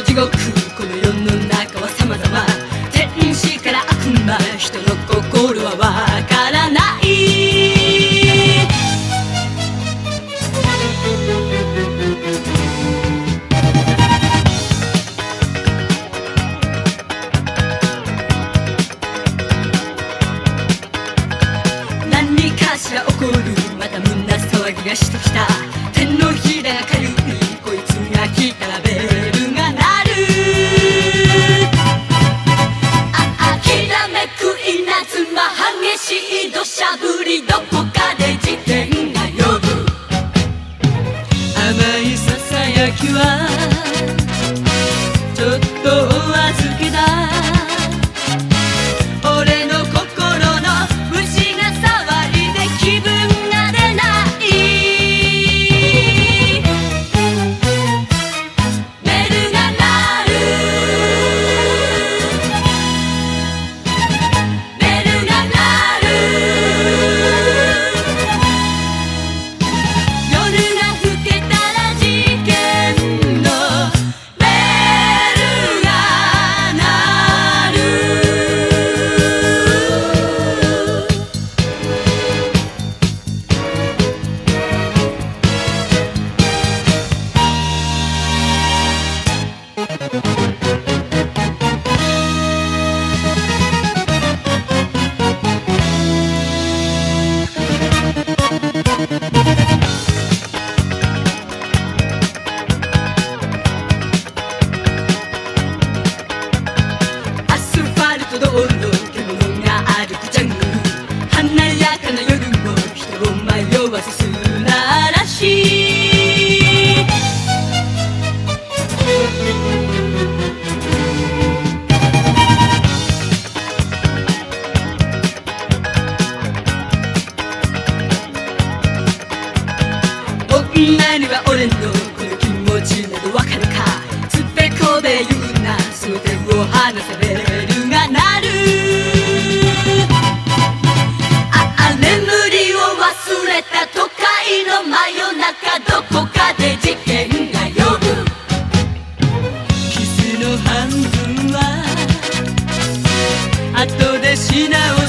地獄この世の中は様々。天使から悪魔人の心はわからない。何かしら起こる。また胸騒ぎがしてきた。de day. Música 何んは俺のこの気持ちなどわかるか？つべこべ言うな。その手を離されルがなる。ああ眠りを忘れた都会の真夜中。どこかで事件が呼ぶ。キスの半分は後でしを